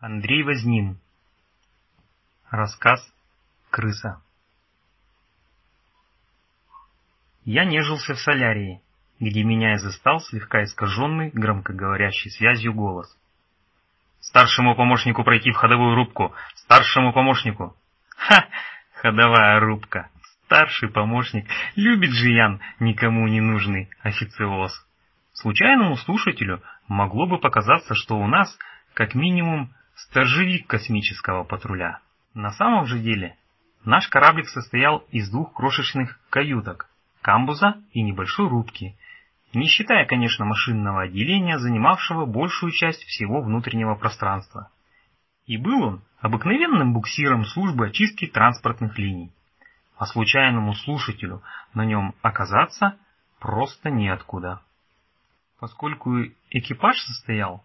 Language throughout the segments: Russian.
Андрей Вознин. Рассказ «Крыса». Я нежился в солярии, где меня и застал слегка искаженный, громкоговорящий связью голос. «Старшему помощнику пройти в ходовую рубку! Старшему помощнику!» «Ха! Ходовая рубка! Старший помощник! Любит же Ян никому не нужный официоз!» Случайному слушателю могло бы показаться, что у нас, как минимум, сторожевик космического патруля. На самом же деле, наш кораблик состоял из двух крошечных каюток, камбуза и небольшой рубки, не считая, конечно, машинного отделения, занимавшего большую часть всего внутреннего пространства. И был он обыкновенным буксиром службы очистки транспортных линий. А случайному слушателю на нем оказаться просто неоткуда. Поскольку экипаж состоял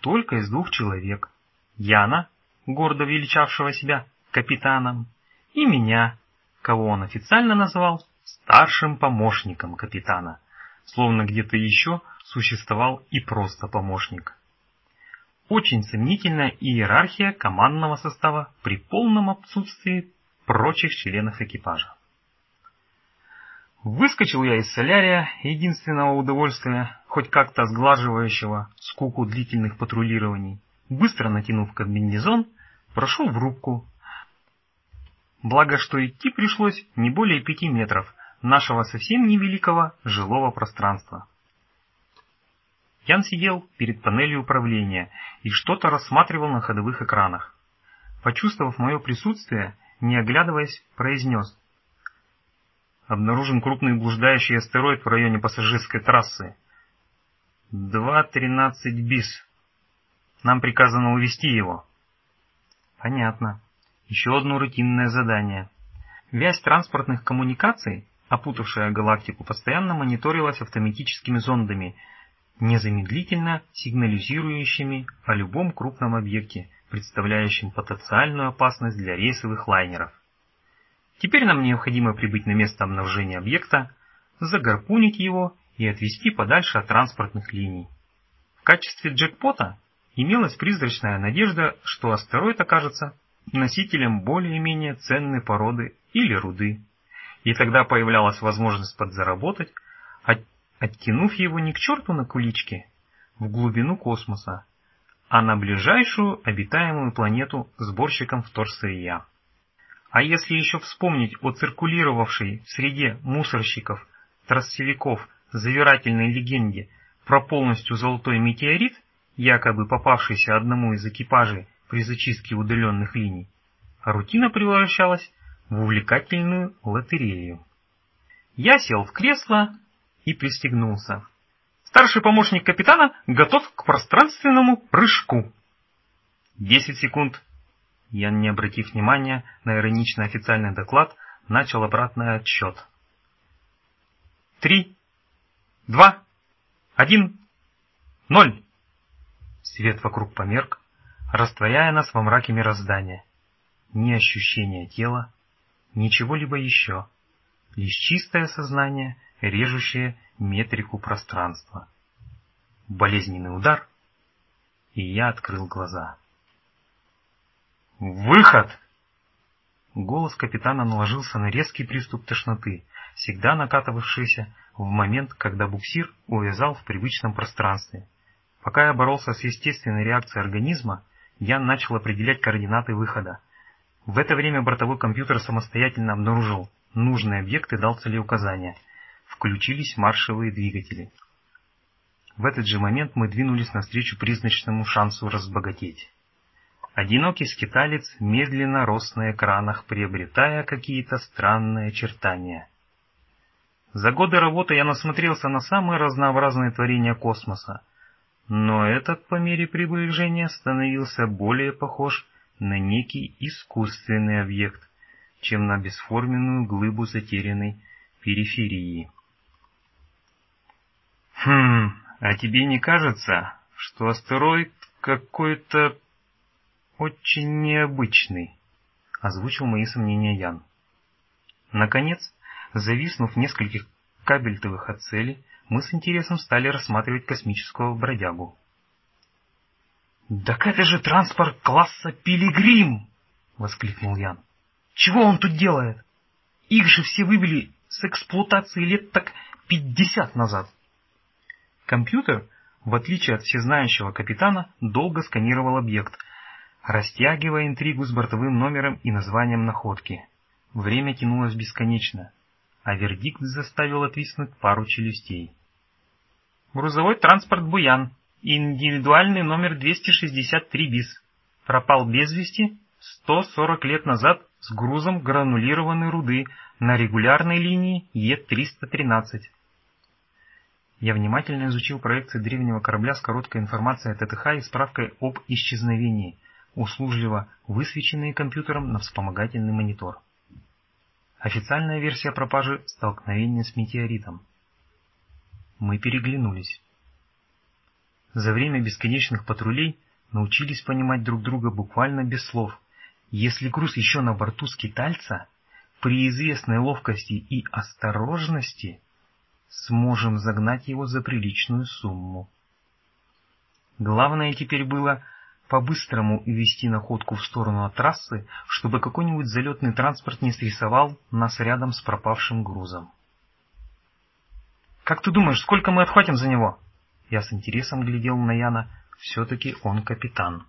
только из двух человек, Яна, гордо величавшего себя капитаном, и меня, кого он официально назвал старшим помощником капитана, словно где-то еще существовал и просто помощник. Очень сомнительная иерархия командного состава при полном отсутствии прочих членов экипажа. Выскочил я из солярия, единственного удовольствия, хоть как-то сглаживающего скуку длительных патрулирований, быстро натянув комбинезон, прошел в рубку. Благо, что идти пришлось не более пяти метров нашего совсем невеликого жилого пространства. Ян сидел перед панелью управления и что-то рассматривал на ходовых экранах. Почувствовав мое присутствие, не оглядываясь, произнес. Обнаружен крупный блуждающий астероид в районе пассажирской трассы. 2.13 БИС. Нам приказано увести его. Понятно. Еще одно рутинное задание. Вязь транспортных коммуникаций, опутавшая галактику, постоянно мониторилась автоматическими зондами, незамедлительно сигнализирующими о любом крупном объекте, представляющем потенциальную опасность для рейсовых лайнеров. Теперь нам необходимо прибыть на место обнаружения объекта, загарпунить его и отвести подальше от транспортных линий. В качестве джекпота имелась призрачная надежда, что астероид окажется носителем более-менее ценной породы или руды, и тогда появлялась возможность подзаработать, от, оттянув его не к черту на куличке, в глубину космоса, а на ближайшую обитаемую планету сборщиком вторсырья. А если еще вспомнить о циркулировавшей в среде мусорщиков, трассовиков, завирательной легенде про полностью золотой метеорит, якобы попавшийся одному из экипажей при зачистке удаленных линий, а рутина превращалась в увлекательную лотерею. Я сел в кресло и пристегнулся. Старший помощник капитана готов к пространственному прыжку. Десять секунд. Я, не обратив внимания на ироничный официальный доклад, начал обратный отсчет. Три, два, один, ноль. Свет вокруг померк, растворяя нас во мраке мироздания. Ни ощущения тела, ничего либо еще, лишь чистое сознание, режущее метрику пространства. Болезненный удар, и я открыл глаза. «Выход!» Голос капитана наложился на резкий приступ тошноты, всегда накатывавшийся в момент, когда буксир увязал в привычном пространстве. Пока я боролся с естественной реакцией организма, я начал определять координаты выхода. В это время бортовой компьютер самостоятельно обнаружил нужный объект и дал целеуказания. Включились маршевые двигатели. В этот же момент мы двинулись навстречу призначному шансу разбогатеть. Одинокий скиталец медленно рос на экранах, приобретая какие-то странные очертания. За годы работы я насмотрелся на самые разнообразные творения космоса, но этот по мере приближения становился более похож на некий искусственный объект, чем на бесформенную глыбу затерянной периферии. «Хм, а тебе не кажется, что астероид какой-то очень необычный?» — озвучил мои сомнения Ян. Наконец, зависнув в нескольких кабельтовых от цели, мы с интересом стали рассматривать космического бродягу. «Так это же транспорт класса «Пилигрим!»» — воскликнул Ян. «Чего он тут делает? Их же все выбили с эксплуатации лет так пятьдесят назад». Компьютер, в отличие от всезнающего капитана, долго сканировал объект, растягивая интригу с бортовым номером и названием находки. Время тянулось бесконечно, а вердикт заставил отвиснуть пару челюстей. Грузовой транспорт «Буян», индивидуальный номер 263 БИС, пропал без вести 140 лет назад с грузом гранулированной руды на регулярной линии Е-313. Я внимательно изучил проекции древнего корабля с короткой информацией о ТТХ и справкой об исчезновении, услужливо высвеченные компьютером на вспомогательный монитор. Официальная версия пропажи – столкновение с метеоритом. Мы переглянулись. За время бесконечных патрулей научились понимать друг друга буквально без слов. Если груз еще на борту скитальца, при известной ловкости и осторожности сможем загнать его за приличную сумму. Главное теперь было по-быстрому увести находку в сторону от трассы, чтобы какой-нибудь залетный транспорт не стрессовал нас рядом с пропавшим грузом. «Как ты думаешь, сколько мы отхватим за него?» Я с интересом глядел на Яна. Все-таки он капитан.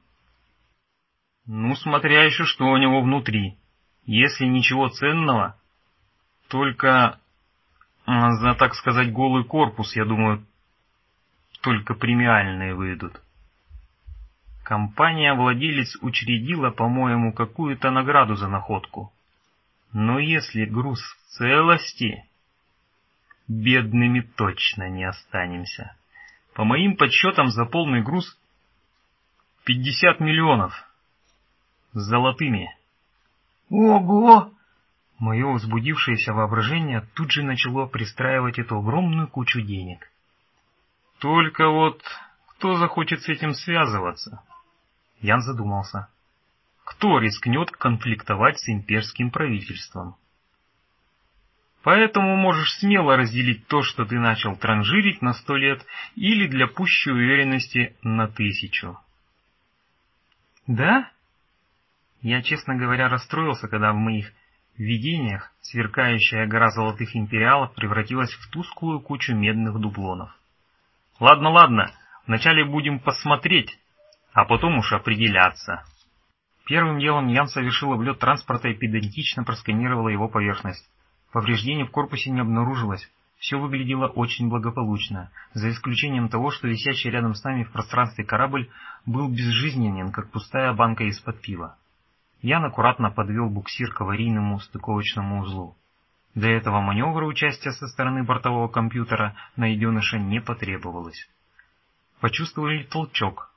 «Ну, смотря еще что у него внутри. Если ничего ценного, только за, так сказать, голый корпус, я думаю, только премиальные выйдут. Компания-владелец учредила, по-моему, какую-то награду за находку. Но если груз в целости, бедными точно не останемся. По моим подсчетам, за полный груз 50 миллионов. С золотыми. Ого! Мое возбудившееся воображение тут же начало пристраивать эту огромную кучу денег. Только вот кто захочет с этим связываться? Ян задумался. Кто рискнет конфликтовать с имперским правительством? Поэтому можешь смело разделить то, что ты начал транжирить на сто лет, или для пущей уверенности на тысячу. Да? Я, честно говоря, расстроился, когда в моих видениях сверкающая гора золотых империалов превратилась в тусклую кучу медных дублонов. Ладно, ладно, вначале будем посмотреть, а потом уж определяться. Первым делом Ян совершил облет транспорта и педантично просканировала его поверхность. Повреждений в корпусе не обнаружилось, все выглядело очень благополучно, за исключением того, что висящий рядом с нами в пространстве корабль был безжизненен, как пустая банка из-под пива. Ян аккуратно подвел буксир к аварийному стыковочному узлу. Для этого маневра участия со стороны бортового компьютера найденыша не потребовалось. Почувствовали толчок,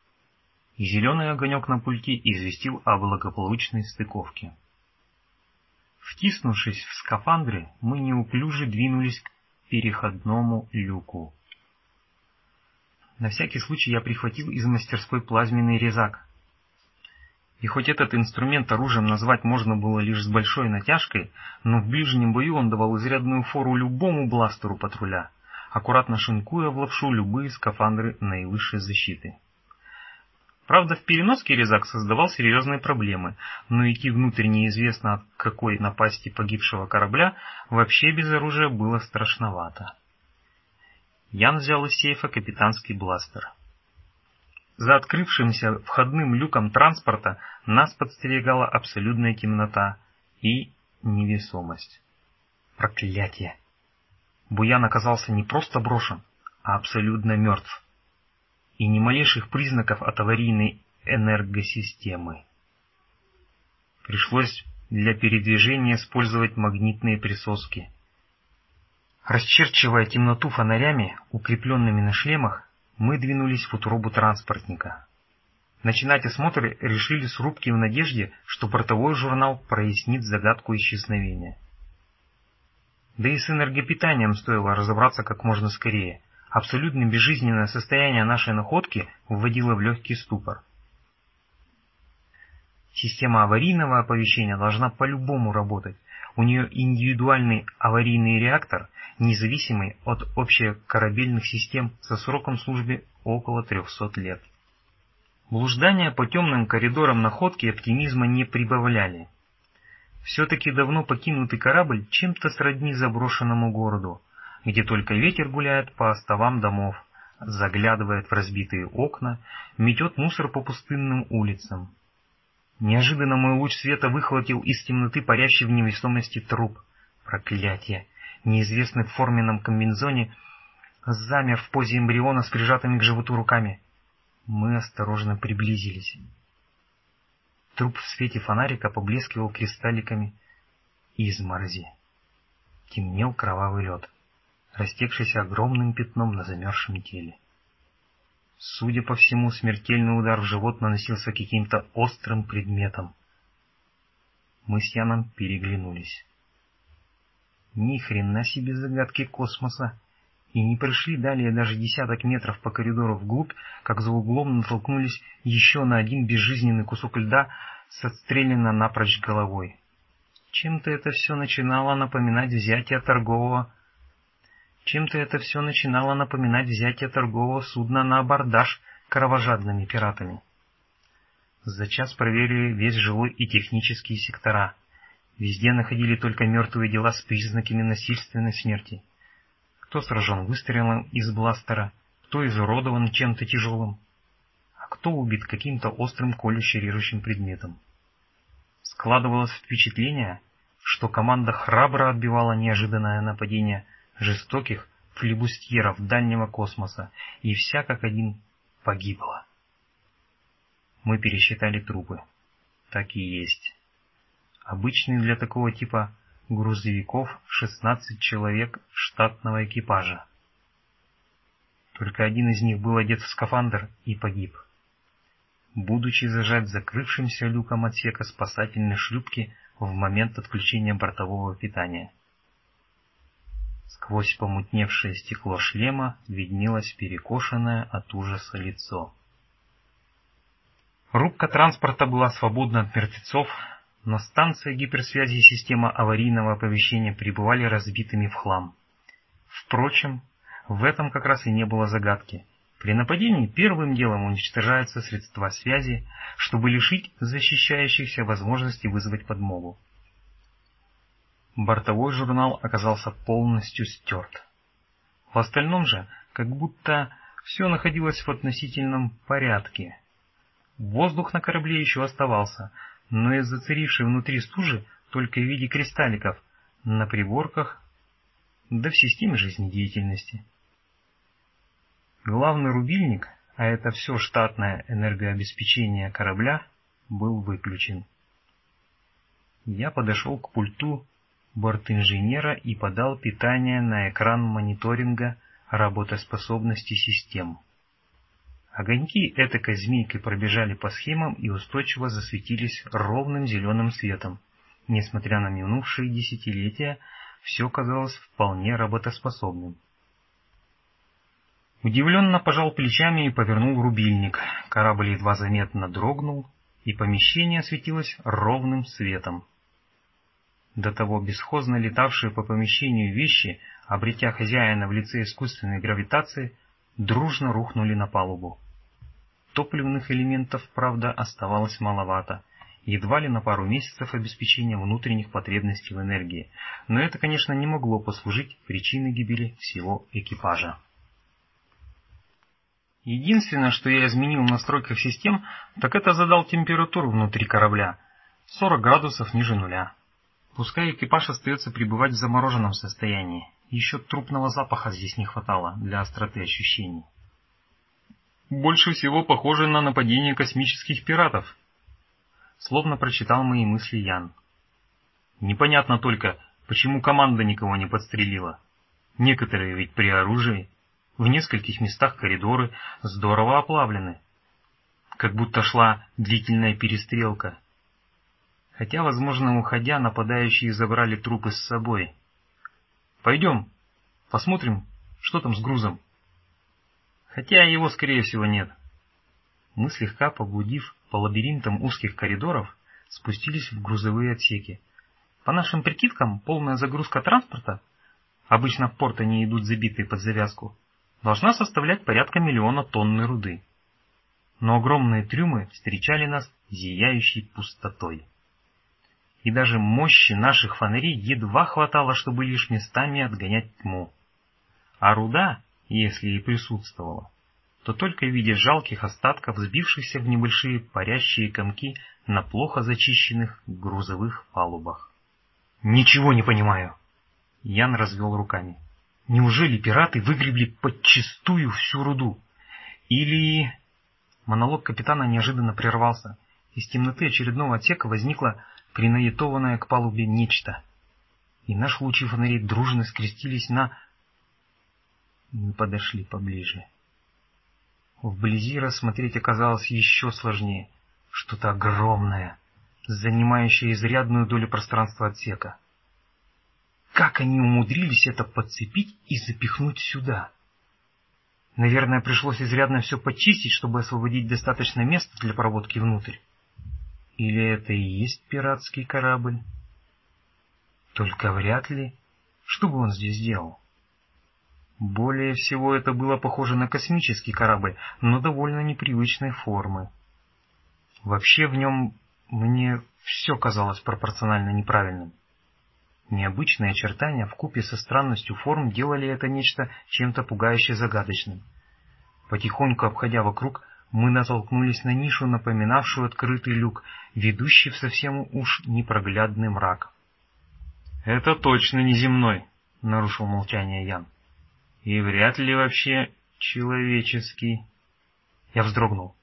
и зеленый огонек на пульте известил о благополучной стыковке. Втиснувшись в скафандры, мы неуклюже двинулись к переходному люку. На всякий случай я прихватил из мастерской плазменный резак, и хоть этот инструмент оружием назвать можно было лишь с большой натяжкой, но в ближнем бою он давал изрядную фору любому бластеру патруля, аккуратно шинкуя в лапшу любые скафандры наивысшей защиты. Правда, в переноске резак создавал серьезные проблемы, но идти внутрь неизвестно от какой напасти погибшего корабля вообще без оружия было страшновато. Ян взял из сейфа капитанский бластер. За открывшимся входным люком транспорта нас подстерегала абсолютная темнота и невесомость. Проклятие! Буян оказался не просто брошен, а абсолютно мертв. И ни малейших признаков от аварийной энергосистемы. Пришлось для передвижения использовать магнитные присоски. Расчерчивая темноту фонарями, укрепленными на шлемах, мы двинулись в утробу транспортника. Начинать осмотр решили с рубки в надежде, что бортовой журнал прояснит загадку исчезновения. Да и с энергопитанием стоило разобраться как можно скорее. Абсолютно безжизненное состояние нашей находки вводило в легкий ступор. Система аварийного оповещения должна по-любому работать. У нее индивидуальный аварийный реактор, независимый от общекорабельных систем со сроком службы около 300 лет. Блуждания по темным коридорам находки оптимизма не прибавляли. Все-таки давно покинутый корабль чем-то сродни заброшенному городу, где только ветер гуляет по остовам домов, заглядывает в разбитые окна, метет мусор по пустынным улицам. Неожиданно мой луч света выхватил из темноты парящий в невесомости труп. Проклятие! Неизвестный в форменном комбинзоне замер в позе эмбриона с прижатыми к животу руками. Мы осторожно приблизились. Труп в свете фонарика поблескивал кристалликами изморози. Темнел кровавый лед, растекшийся огромным пятном на замерзшем теле. Судя по всему, смертельный удар в живот наносился каким-то острым предметом. Мы с Яном переглянулись. Ни хрена себе загадки космоса! и не прошли далее даже десяток метров по коридору вглубь, как за углом натолкнулись еще на один безжизненный кусок льда с отстрелянно напрочь головой. Чем-то это все начинало напоминать взятие торгового... Чем-то это все начинало напоминать взятие торгового судна на абордаж кровожадными пиратами. За час проверили весь жилой и технические сектора. Везде находили только мертвые дела с признаками насильственной смерти кто сражен выстрелом из бластера, кто изуродован чем-то тяжелым, а кто убит каким-то острым колюще-режущим предметом. Складывалось впечатление, что команда храбро отбивала неожиданное нападение жестоких флибустьеров дальнего космоса, и вся как один погибла. Мы пересчитали трупы. Так и есть. Обычный для такого типа грузовиков 16 человек штатного экипажа. Только один из них был одет в скафандр и погиб. Будучи зажат закрывшимся люком отсека спасательной шлюпки в момент отключения бортового питания. Сквозь помутневшее стекло шлема виднелось перекошенное от ужаса лицо. Рубка транспорта была свободна от мертвецов, но станция гиперсвязи и система аварийного оповещения пребывали разбитыми в хлам. Впрочем, в этом как раз и не было загадки. При нападении первым делом уничтожаются средства связи, чтобы лишить защищающихся возможности вызвать подмогу. Бортовой журнал оказался полностью стерт. В остальном же, как будто все находилось в относительном порядке. Воздух на корабле еще оставался, но из зацарившей внутри стужи только в виде кристалликов на приборках, да в системе жизнедеятельности. Главный рубильник, а это все штатное энергообеспечение корабля, был выключен. Я подошел к пульту бортинженера и подал питание на экран мониторинга работоспособности систем. Огоньки этакой змейкой пробежали по схемам и устойчиво засветились ровным зеленым светом. Несмотря на минувшие десятилетия, все казалось вполне работоспособным. Удивленно пожал плечами и повернул рубильник. Корабль едва заметно дрогнул, и помещение осветилось ровным светом. До того бесхозно летавшие по помещению вещи, обретя хозяина в лице искусственной гравитации, дружно рухнули на палубу. Топливных элементов, правда, оставалось маловато, едва ли на пару месяцев обеспечения внутренних потребностей в энергии, но это, конечно, не могло послужить причиной гибели всего экипажа. Единственное, что я изменил в настройках систем, так это задал температуру внутри корабля, 40 градусов ниже нуля. Пускай экипаж остается пребывать в замороженном состоянии, еще трупного запаха здесь не хватало для остроты ощущений больше всего похоже на нападение космических пиратов. Словно прочитал мои мысли Ян. Непонятно только, почему команда никого не подстрелила. Некоторые ведь при оружии. В нескольких местах коридоры здорово оплавлены. Как будто шла длительная перестрелка. Хотя, возможно, уходя, нападающие забрали трупы с собой. Пойдем, посмотрим, что там с грузом. Хотя его, скорее всего, нет. Мы, слегка поблудив по лабиринтам узких коридоров, спустились в грузовые отсеки. По нашим прикидкам, полная загрузка транспорта, обычно в порт они идут забитые под завязку, должна составлять порядка миллиона тонны руды. но огромные трюмы встречали нас зияющей пустотой. И даже мощи наших фонарей едва хватало, чтобы лишь местами отгонять тьму. А руда, если и присутствовала, то только в виде жалких остатков, сбившихся в небольшие парящие комки на плохо зачищенных грузовых палубах. «Ничего не понимаю!» Ян развел руками. «Неужели пираты выгребли подчистую всю руду? Или...» Монолог капитана неожиданно прервался. Из темноты очередного отсека возникло принаетованное к палубе нечто. И наши лучи фонарей дружно скрестились на... Мы подошли поближе. Вблизи рассмотреть оказалось еще сложнее. Что-то огромное, занимающее изрядную долю пространства отсека. Как они умудрились это подцепить и запихнуть сюда? Наверное, пришлось изрядно все почистить, чтобы освободить достаточно места для проводки внутрь. Или это и есть пиратский корабль? Только вряд ли. Что бы он здесь делал? Более всего это было похоже на космический корабль, но довольно непривычной формы. Вообще в нем мне все казалось пропорционально неправильным. Необычные очертания в купе со странностью форм делали это нечто чем-то пугающе загадочным. Потихоньку обходя вокруг, мы натолкнулись на нишу, напоминавшую открытый люк, ведущий в совсем уж непроглядный мрак. «Это точно не земной», — нарушил молчание Ян. И вряд ли вообще человеческий. Я вздрогнул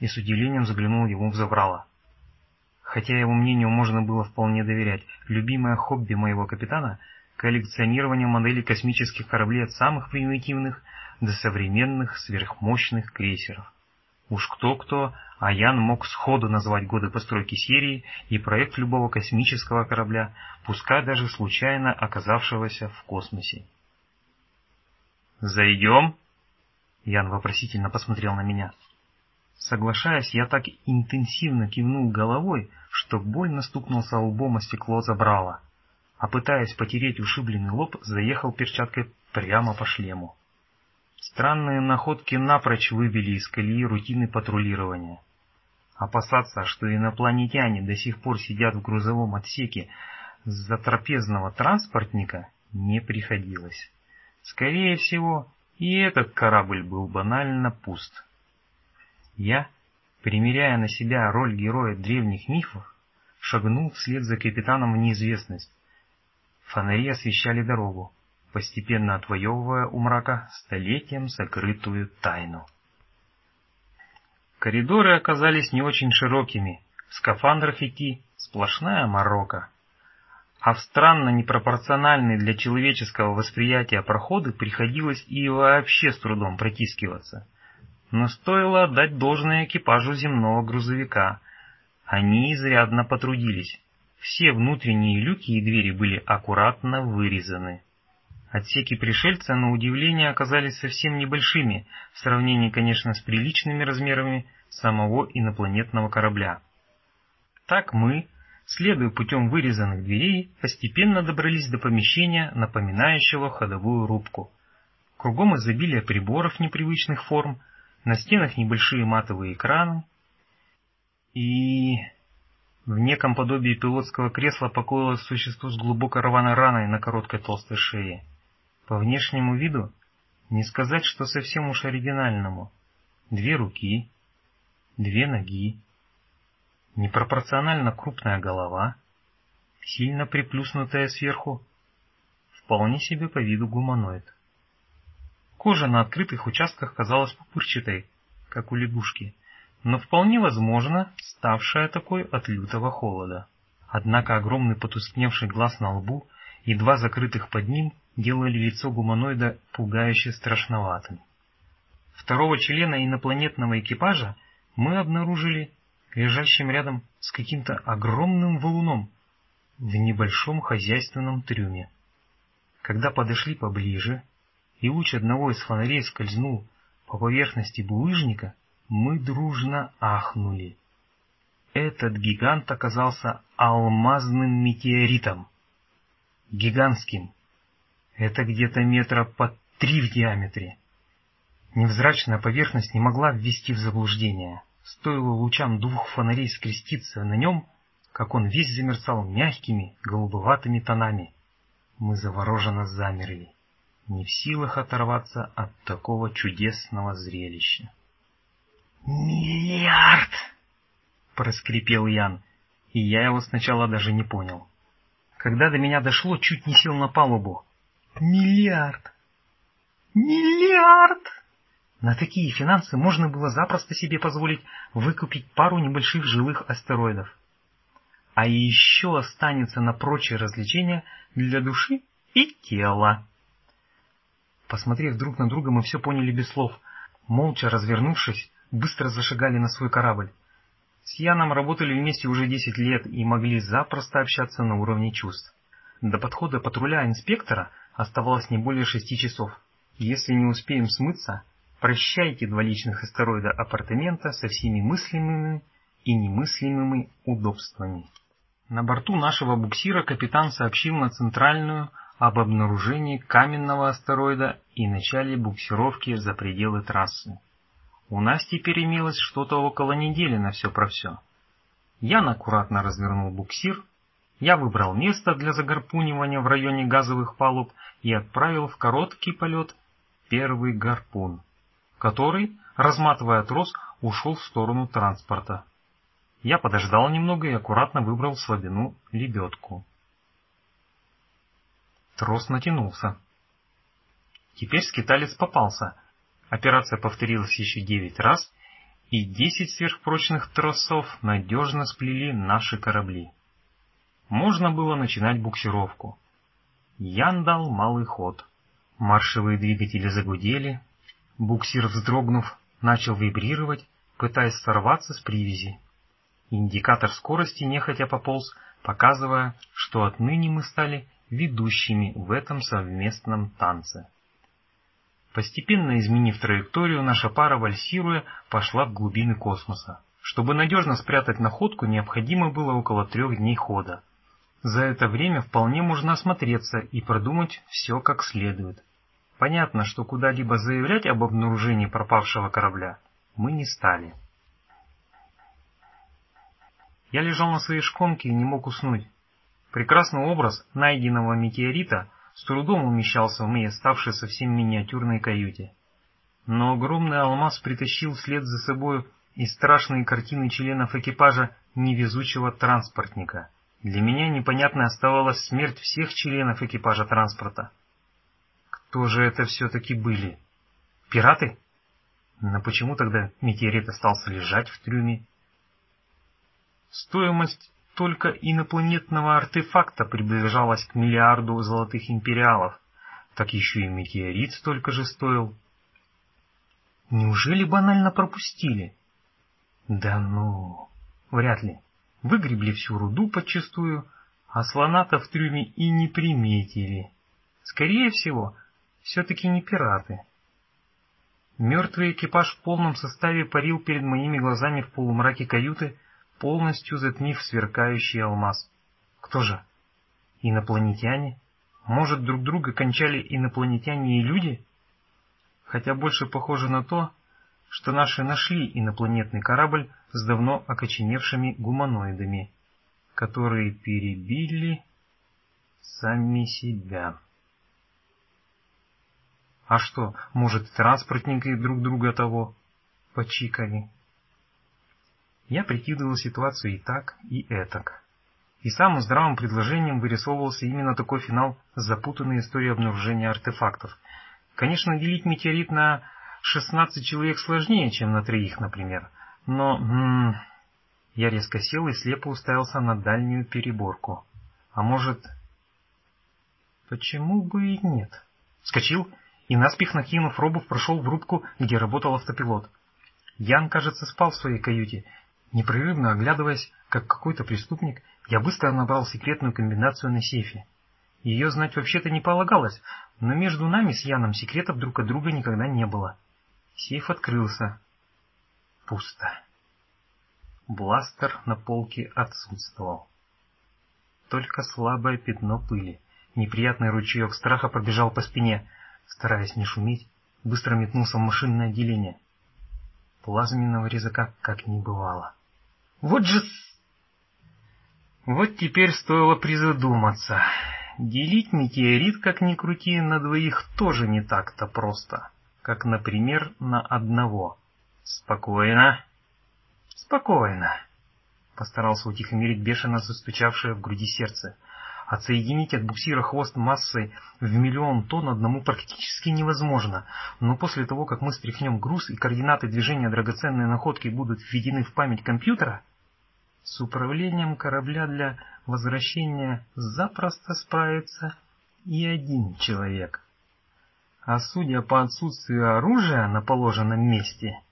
и с удивлением заглянул ему в забрало. Хотя его мнению можно было вполне доверять, любимое хобби моего капитана — коллекционирование моделей космических кораблей от самых примитивных до современных сверхмощных крейсеров. Уж кто-кто, а Ян мог сходу назвать годы постройки серии и проект любого космического корабля, пускай даже случайно оказавшегося в космосе. «Зайдем?» Ян вопросительно посмотрел на меня. Соглашаясь, я так интенсивно кивнул головой, что больно стукнулся лбом о стекло забрала, а пытаясь потереть ушибленный лоб, заехал перчаткой прямо по шлему. Странные находки напрочь выбили из колеи рутины патрулирования. Опасаться, что инопланетяне до сих пор сидят в грузовом отсеке затрапезного транспортника, не приходилось. Скорее всего, и этот корабль был банально пуст. Я, примеряя на себя роль героя древних мифов, шагнул вслед за капитаном в неизвестность. Фонари освещали дорогу, постепенно отвоевывая у мрака столетием сокрытую тайну. Коридоры оказались не очень широкими, в скафандрах идти сплошная морока а в странно непропорциональные для человеческого восприятия проходы приходилось и вообще с трудом протискиваться. Но стоило отдать должное экипажу земного грузовика. Они изрядно потрудились. Все внутренние люки и двери были аккуратно вырезаны. Отсеки пришельца, на удивление, оказались совсем небольшими, в сравнении, конечно, с приличными размерами самого инопланетного корабля. Так мы, следуя путем вырезанных дверей, постепенно добрались до помещения, напоминающего ходовую рубку. Кругом изобилие приборов непривычных форм, на стенах небольшие матовые экраны, и в неком подобии пилотского кресла покоилось существо с глубоко рваной раной на короткой толстой шее. По внешнему виду не сказать, что совсем уж оригинальному. Две руки, две ноги, непропорционально крупная голова, сильно приплюснутая сверху, вполне себе по виду гуманоид. Кожа на открытых участках казалась пупырчатой, как у лягушки, но вполне возможно ставшая такой от лютого холода. Однако огромный потускневший глаз на лбу и два закрытых под ним делали лицо гуманоида пугающе страшноватым. Второго члена инопланетного экипажа мы обнаружили лежащим рядом с каким-то огромным валуном в небольшом хозяйственном трюме. Когда подошли поближе, и луч одного из фонарей скользнул по поверхности булыжника, мы дружно ахнули. Этот гигант оказался алмазным метеоритом. Гигантским. Это где-то метра по три в диаметре. Невзрачная поверхность не могла ввести в заблуждение. Стоило лучам двух фонарей скреститься на нем, как он весь замерцал мягкими, голубоватыми тонами. Мы завороженно замерли, не в силах оторваться от такого чудесного зрелища. «Миллиард!» — проскрипел Ян, и я его сначала даже не понял. Когда до меня дошло, чуть не сел на палубу. «Миллиард! Миллиард!» На такие финансы можно было запросто себе позволить выкупить пару небольших жилых астероидов. А еще останется на прочие развлечения для души и тела. Посмотрев друг на друга, мы все поняли без слов. Молча развернувшись, быстро зашагали на свой корабль. С Яном работали вместе уже десять лет и могли запросто общаться на уровне чувств. До подхода патруля инспектора оставалось не более шести часов. Если не успеем смыться, Прощайте два личных астероида апартамента со всеми мыслимыми и немыслимыми удобствами. На борту нашего буксира капитан сообщил на центральную об обнаружении каменного астероида и начале буксировки за пределы трассы. У нас теперь имелось что-то около недели на все про все. Я аккуратно развернул буксир, я выбрал место для загарпунивания в районе газовых палуб и отправил в короткий полет первый гарпун который, разматывая трос, ушел в сторону транспорта. Я подождал немного и аккуратно выбрал слабину лебедку. Трос натянулся. Теперь скиталец попался. Операция повторилась еще девять раз, и десять сверхпрочных тросов надежно сплели наши корабли. Можно было начинать буксировку. Ян дал малый ход. Маршевые двигатели загудели, Буксир, вздрогнув, начал вибрировать, пытаясь сорваться с привязи. Индикатор скорости нехотя пополз, показывая, что отныне мы стали ведущими в этом совместном танце. Постепенно изменив траекторию, наша пара, вальсируя, пошла в глубины космоса. Чтобы надежно спрятать находку, необходимо было около трех дней хода. За это время вполне можно осмотреться и продумать все как следует. Понятно, что куда-либо заявлять об обнаружении пропавшего корабля мы не стали. Я лежал на своей шконке и не мог уснуть. Прекрасный образ найденного метеорита с трудом умещался в моей ставшей совсем миниатюрной каюте. Но огромный алмаз притащил вслед за собою и страшные картины членов экипажа невезучего транспортника. Для меня непонятной оставалась смерть всех членов экипажа транспорта. Кто же это все-таки были? Пираты? Но почему тогда метеорит остался лежать в трюме? Стоимость только инопланетного артефакта приближалась к миллиарду золотых империалов. Так еще и метеорит столько же стоил. Неужели банально пропустили? Да ну, вряд ли. Выгребли всю руду подчистую, а слона-то в трюме и не приметили. Скорее всего, все-таки не пираты. Мертвый экипаж в полном составе парил перед моими глазами в полумраке каюты, полностью затмив сверкающий алмаз. Кто же? Инопланетяне? Может, друг друга кончали инопланетяне и люди? Хотя больше похоже на то, что наши нашли инопланетный корабль с давно окоченевшими гуманоидами, которые перебили сами себя. А что, может, транспортники друг друга того почикали? Я прикидывал ситуацию и так, и этак. И самым здравым предложением вырисовывался именно такой финал запутанной истории обнаружения артефактов. Конечно, делить метеорит на 16 человек сложнее, чем на троих, например. Но... М -м, я резко сел и слепо уставился на дальнюю переборку. А может... Почему бы и нет? Вскочил и, наспех накинув робов, прошел в рубку, где работал автопилот. Ян, кажется, спал в своей каюте. Непрерывно оглядываясь, как какой-то преступник, я быстро набрал секретную комбинацию на сейфе. Ее знать вообще-то не полагалось, но между нами с Яном секретов друг от друга никогда не было. Сейф открылся. Пусто. Бластер на полке отсутствовал. Только слабое пятно пыли. Неприятный ручеек страха пробежал по спине. Стараясь не шуметь, быстро метнулся в машинное отделение. Плазменного резака как не бывало. Вот же... Вот теперь стоило призадуматься. Делить метеорит, как ни крути, на двоих тоже не так-то просто, как, например, на одного. Спокойно. Спокойно. Постарался утихомирить бешено застучавшее в груди сердце. Отсоединить от буксира хвост массой в миллион тонн одному практически невозможно, но после того, как мы стряхнем груз и координаты движения драгоценной находки будут введены в память компьютера, с управлением корабля для возвращения запросто справится и один человек. А судя по отсутствию оружия на положенном месте,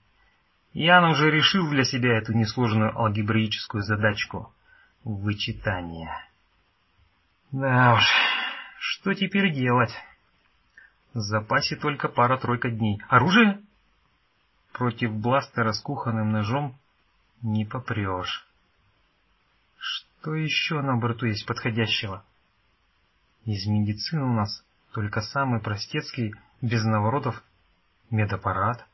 Ян уже решил для себя эту несложную алгебраическую задачку — вычитания. Да уж, что теперь делать? В запасе только пара-тройка дней. Оружие? Против бластера с кухонным ножом не попрешь. Что еще на борту есть подходящего? Из медицины у нас только самый простецкий, без наворотов, медаппарат,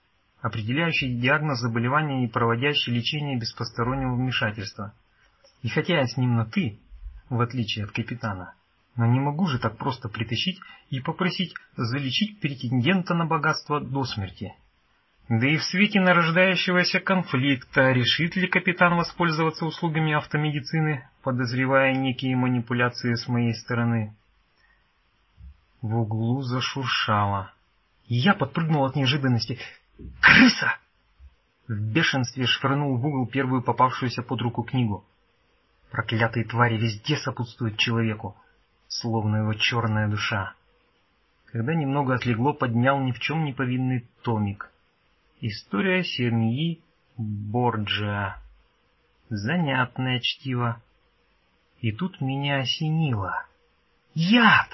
определяющий диагноз заболевания и проводящий лечение без постороннего вмешательства. И хотя я с ним на «ты», в отличие от капитана. Но не могу же так просто притащить и попросить залечить претендента на богатство до смерти. Да и в свете нарождающегося конфликта решит ли капитан воспользоваться услугами автомедицины, подозревая некие манипуляции с моей стороны? В углу зашуршало. Я подпрыгнул от неожиданности. «Крыса!» В бешенстве швырнул в угол первую попавшуюся под руку книгу. Проклятые твари везде сопутствуют человеку, словно его черная душа. Когда немного отлегло, поднял ни в чем не повинный томик. История семьи Борджиа. Занятное чтиво. И тут меня осенило. Яд!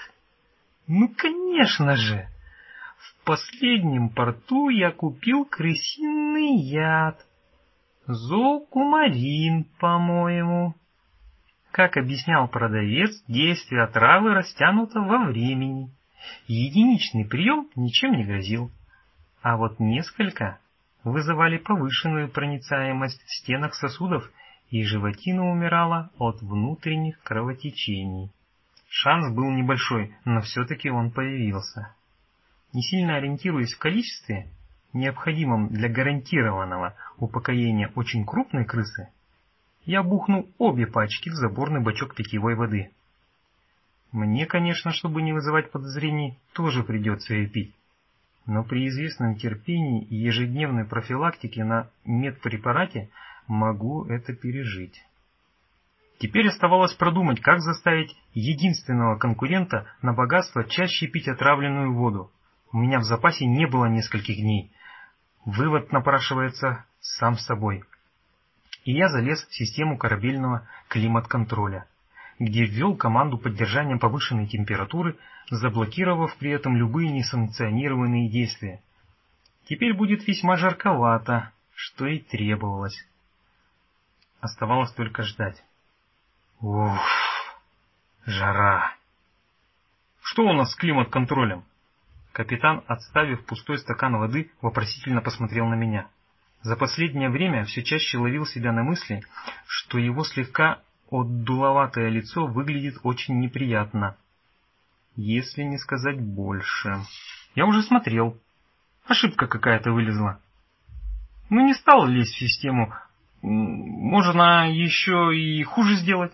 Ну, конечно же! В последнем порту я купил крысиный яд. Зоокумарин, по-моему. Как объяснял продавец, действие отравы растянуто во времени. Единичный прием ничем не грозил. А вот несколько вызывали повышенную проницаемость в стенах сосудов, и животина умирала от внутренних кровотечений. Шанс был небольшой, но все-таки он появился. Не сильно ориентируясь в количестве, необходимом для гарантированного упокоения очень крупной крысы, я бухнул обе пачки в заборный бачок питьевой воды. Мне, конечно, чтобы не вызывать подозрений, тоже придется ее пить. Но при известном терпении и ежедневной профилактике на медпрепарате могу это пережить. Теперь оставалось продумать, как заставить единственного конкурента на богатство чаще пить отравленную воду. У меня в запасе не было нескольких дней. Вывод напрашивается сам собой и я залез в систему корабельного климат-контроля, где ввел команду поддержания повышенной температуры, заблокировав при этом любые несанкционированные действия. Теперь будет весьма жарковато, что и требовалось. Оставалось только ждать. Уф, жара. Что у нас с климат-контролем? Капитан, отставив пустой стакан воды, вопросительно посмотрел на меня. За последнее время все чаще ловил себя на мысли, что его слегка отдуловатое лицо выглядит очень неприятно. Если не сказать больше. Я уже смотрел. Ошибка какая-то вылезла. Ну не стал лезть в систему. Можно еще и хуже сделать.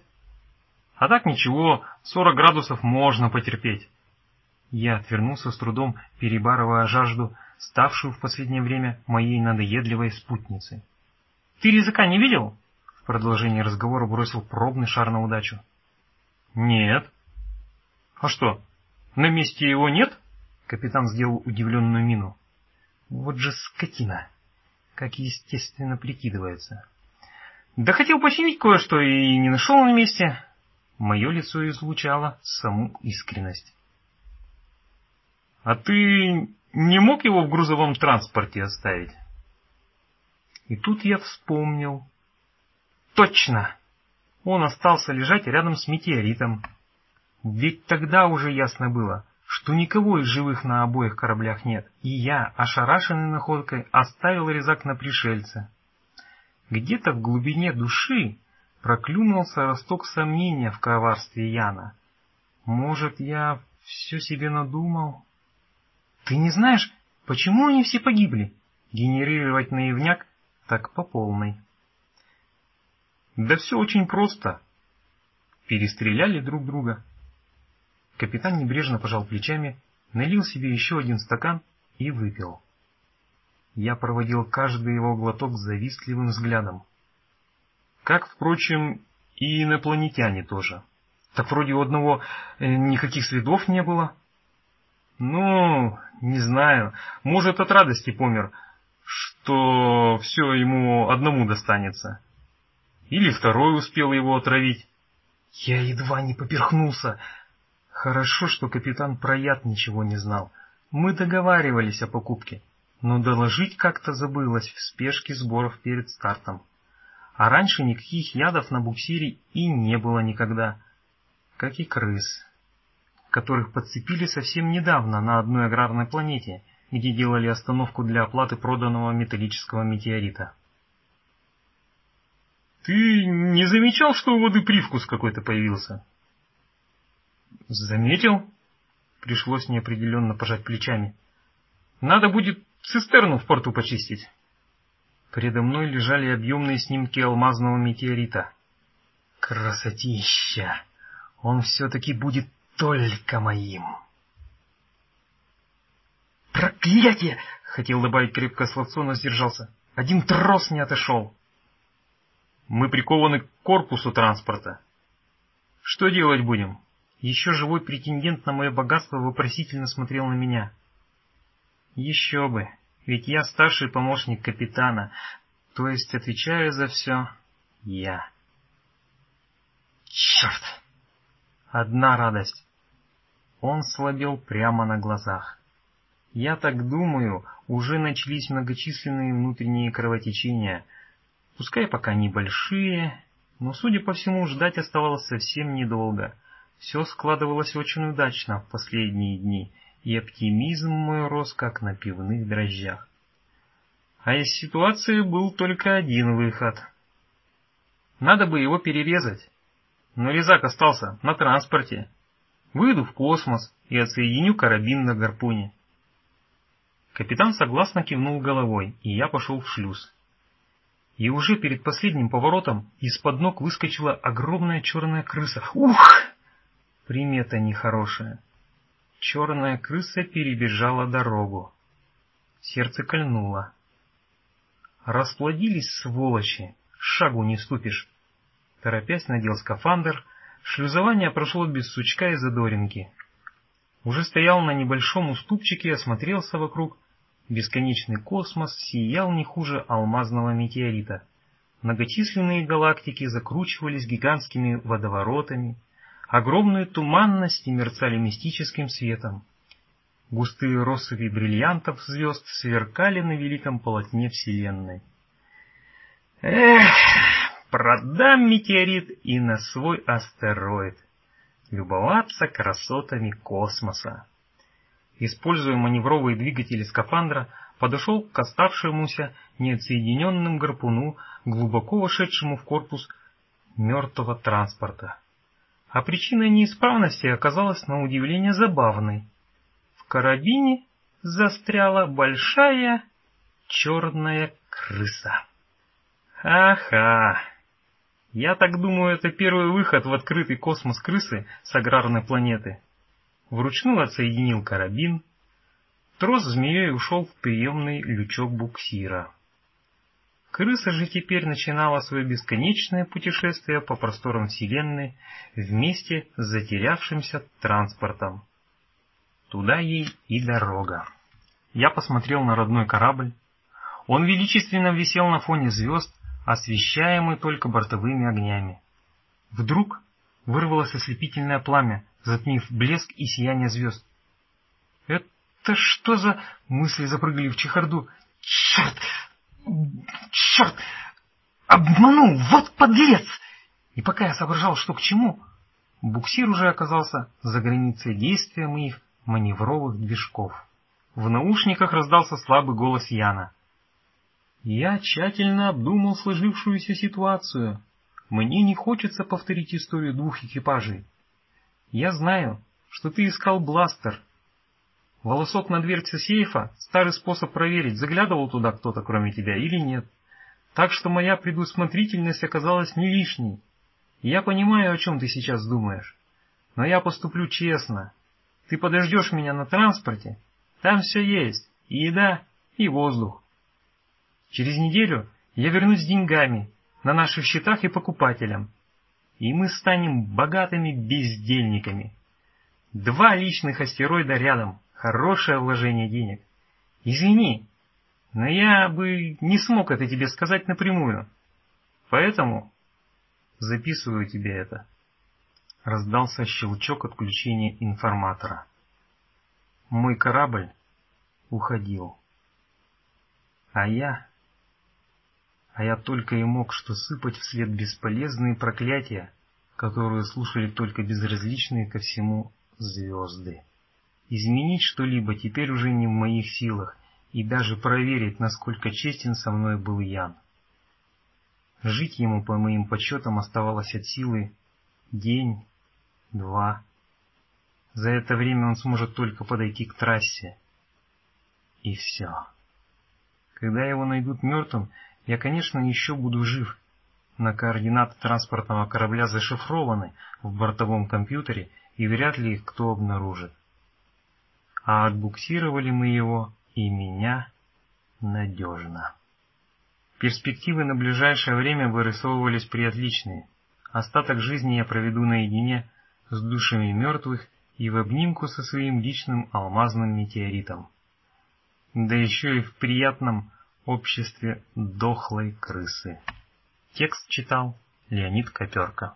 А так ничего, 40 градусов можно потерпеть. Я отвернулся с трудом, перебарывая жажду, ставшую в последнее время моей надоедливой спутницей. «Ты резака не видел?» В продолжении разговора бросил пробный шар на удачу. «Нет». «А что, на месте его нет?» Капитан сделал удивленную мину. «Вот же скотина! Как естественно прикидывается!» «Да хотел починить кое-что и не нашел на месте!» Мое лицо излучало саму искренность. «А ты не мог его в грузовом транспорте оставить. И тут я вспомнил. Точно! Он остался лежать рядом с метеоритом. Ведь тогда уже ясно было, что никого из живых на обоих кораблях нет, и я, ошарашенный находкой, оставил резак на пришельце. Где-то в глубине души проклюнулся росток сомнения в коварстве Яна. Может, я все себе надумал? Ты не знаешь, почему они все погибли? Генерировать наивняк так по полной. Да все очень просто. Перестреляли друг друга. Капитан небрежно пожал плечами, налил себе еще один стакан и выпил. Я проводил каждый его глоток завистливым взглядом. Как, впрочем, и инопланетяне тоже. Так вроде у одного э, никаких следов не было. Ну, не знаю, может от радости помер, что все ему одному достанется. Или второй успел его отравить. Я едва не поперхнулся. Хорошо, что капитан про яд ничего не знал. Мы договаривались о покупке, но доложить как-то забылось в спешке сборов перед стартом. А раньше никаких ядов на буксире и не было никогда, как и крыс, которых подцепили совсем недавно на одной аграрной планете, где делали остановку для оплаты проданного металлического метеорита. «Ты не замечал, что у воды привкус какой-то появился?» «Заметил?» Пришлось неопределенно пожать плечами. «Надо будет цистерну в порту почистить». Передо мной лежали объемные снимки алмазного метеорита. Красотища! Он все-таки будет только моим. «Проклятие!» — хотел добавить крепкое словцо, но сдержался. Один трос не отошел. Мы прикованы к корпусу транспорта. Что делать будем? Еще живой претендент на мое богатство вопросительно смотрел на меня. Еще бы. Ведь я старший помощник капитана, то есть отвечаю за все я. Черт! Одна радость. Он слабел прямо на глазах. Я так думаю, уже начались многочисленные внутренние кровотечения, пускай пока небольшие, но, судя по всему, ждать оставалось совсем недолго. Все складывалось очень удачно в последние дни — и оптимизм мой рос, как на пивных дрожжах. А из ситуации был только один выход. Надо бы его перерезать. Но резак остался на транспорте. Выйду в космос и отсоединю карабин на гарпуне. Капитан согласно кивнул головой, и я пошел в шлюз. И уже перед последним поворотом из-под ног выскочила огромная черная крыса. Ух! Примета нехорошая. Черная крыса перебежала дорогу. Сердце кольнуло. Расплодились сволочи, шагу не ступишь. Торопясь надел скафандр, шлюзование прошло без сучка и задоринки. Уже стоял на небольшом уступчике и осмотрелся вокруг. Бесконечный космос сиял не хуже алмазного метеорита. Многочисленные галактики закручивались гигантскими водоворотами, Огромные туманности мерцали мистическим светом. Густые россыпи бриллиантов звезд сверкали на великом полотне Вселенной. Эх, продам метеорит и на свой астероид. Любоваться красотами космоса. Используя маневровые двигатели скафандра, подошел к оставшемуся неотсоединенным гарпуну, глубоко вошедшему в корпус мертвого транспорта а причина неисправности оказалась на удивление забавной. В карабине застряла большая черная крыса. Ага! Я так думаю, это первый выход в открытый космос крысы с аграрной планеты. Вручную отсоединил карабин. Трос змеей ушел в приемный лючок буксира. Крыса же теперь начинала свое бесконечное путешествие по просторам Вселенной вместе с затерявшимся транспортом. Туда ей и дорога. Я посмотрел на родной корабль. Он величественно висел на фоне звезд, освещаемый только бортовыми огнями. Вдруг вырвалось ослепительное пламя, затмив блеск и сияние звезд. «Это что за...» — мысли запрыгали в чехарду. «Черт! Черт! Обманул! Вот подлец! И пока я соображал, что к чему, буксир уже оказался за границей действия моих маневровых движков. В наушниках раздался слабый голос Яна. «Я тщательно обдумал сложившуюся ситуацию. Мне не хочется повторить историю двух экипажей. Я знаю, что ты искал бластер. Волосок на дверце сейфа — старый способ проверить, заглядывал туда кто-то, кроме тебя, или нет. Так что моя предусмотрительность оказалась не лишней. Я понимаю, о чем ты сейчас думаешь. Но я поступлю честно. Ты подождешь меня на транспорте, там все есть, и еда, и воздух. Через неделю я вернусь с деньгами на наших счетах и покупателям, и мы станем богатыми бездельниками. Два личных астероида рядом, хорошее вложение денег. Извини, но я бы не смог это тебе сказать напрямую. Поэтому записываю тебе это. Раздался щелчок отключения информатора. Мой корабль уходил. А я... А я только и мог что сыпать вслед бесполезные проклятия, которые слушали только безразличные ко всему звезды. Изменить что-либо теперь уже не в моих силах, и даже проверить, насколько честен со мной был Ян. Жить ему, по моим подсчетам, оставалось от силы день, два, за это время он сможет только подойти к трассе. И все. Когда его найдут мертвым, я, конечно, еще буду жив. На координаты транспортного корабля зашифрованы в бортовом компьютере, и вряд ли их кто обнаружит. А отбуксировали мы его и меня надежно. Перспективы на ближайшее время вырисовывались приотличные. Остаток жизни я проведу наедине с душами мертвых и в обнимку со своим личным алмазным метеоритом. Да еще и в приятном обществе дохлой крысы. Текст читал Леонид Коперка.